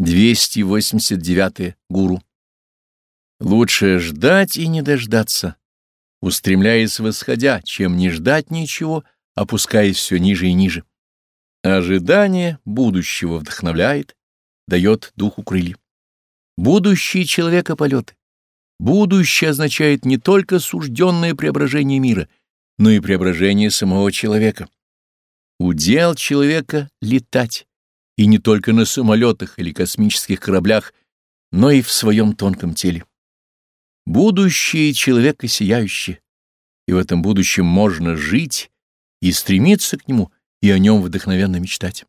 289. Гуру. Лучше ждать и не дождаться, устремляясь восходя, чем не ждать ничего, опускаясь все ниже и ниже. Ожидание будущего вдохновляет, дает духу крылья. Будущее человека полеты. Будущее означает не только сужденное преображение мира, но и преображение самого человека. Удел человека — летать, и не только на самолетах или космических кораблях, но и в своем тонком теле. Будущее человека сияющее, и в этом будущем можно жить и стремиться к нему, и о нем вдохновенно мечтать.